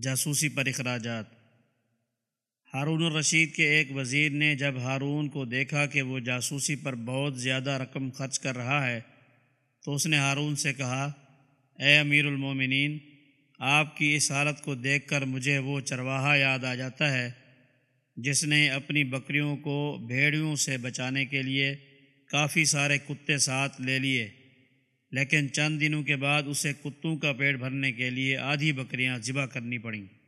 جاسوسی پر اخراجات۔ ہارون الرشید کے ایک وزیر نے جب ہارون کو دیکھا کہ وہ جاسوسی پر بہت زیادہ رقم خرچ کر رہا ہے، تو اس نے ہارون سے کہا، اے امیر المومنین، آپ کی اس حالت کو دیکھ کر مجھے وہ چرواہا یاد آ جاتا ہے، جس نے اپنی بکریوں کو بھیڑیوں سے بچانے کے لیے کافی سارے کتے ساتھ لے لیے۔ لیکن چند دنوں کے بعد اسے کتوں کا پیٹ بھرنے کے لیے آدھی بکریاں ذبح کرنی پڑیں۔